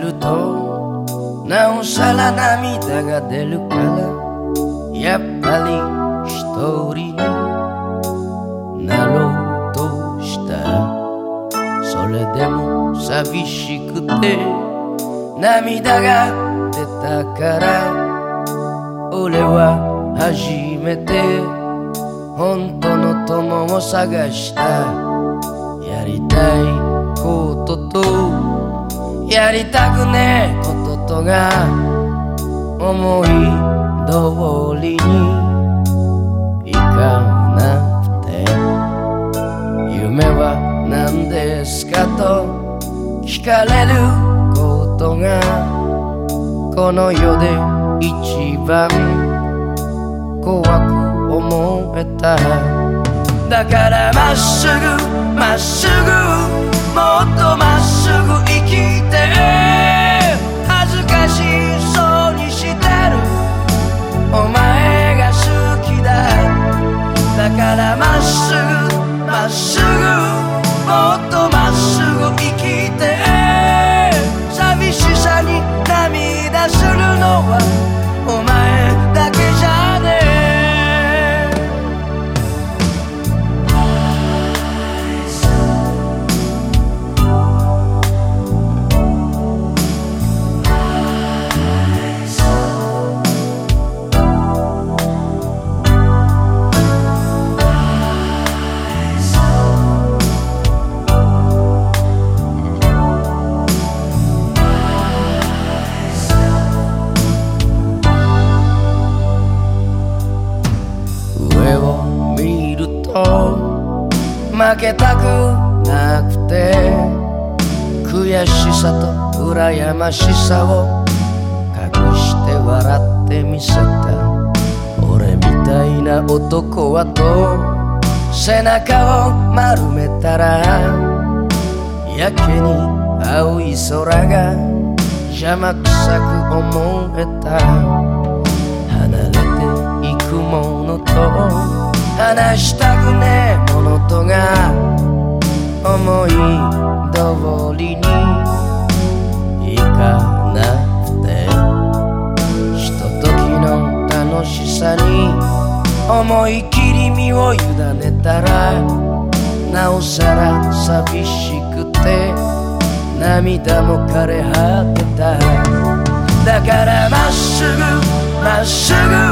るとなおさら涙が出るからやっぱり一人になろうとした。それでも寂しくて涙が出たから俺は初めて本当の友を探した。やりたいこととやりたくねえこととが思い通りにいかなくて夢は何ですかと聞かれることがこの世で一番怖く思えた。だからまっすぐまっすぐもっとまっけたくなくて悔しさと羨ましさを隠して笑ってみせた。俺みたいな男はと背中を丸めたらやけに青い空が邪魔くさく思えた。離れていくものと話した通りにいかなくて。ひとときの楽しさに思い切り身を委ねたらなおさら寂しくて涙も枯れ果てた。だからまっすぐまっすぐ